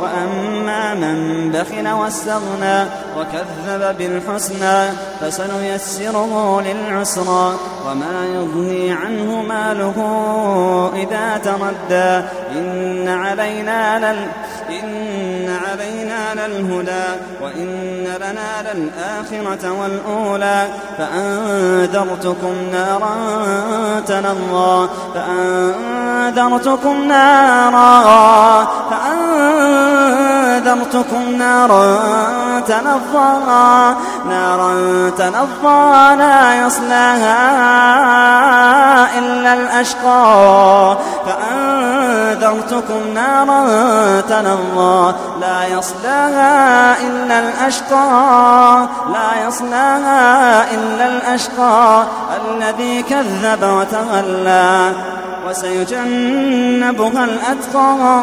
وأما من بخل واستغنى وكذب بالحسنى فسنيسره للعسرى وما يغني عنه ماله إذا تردى إن علينا لل إن علينا للهدى وإن لنا للآخرة والأولى فأنذرتكم نارا تلظى فأنذرتكم نارا فأنذرتكم نارا تلظى نارا تلظى لا يصلاها إلا الأشقى. فأنذرتكم نارا تلظى لا يصلاها إلا الأشقى. لا يصلاها إلا الأشقى. الذي كذب وتولى وسيجنبها الأتقى.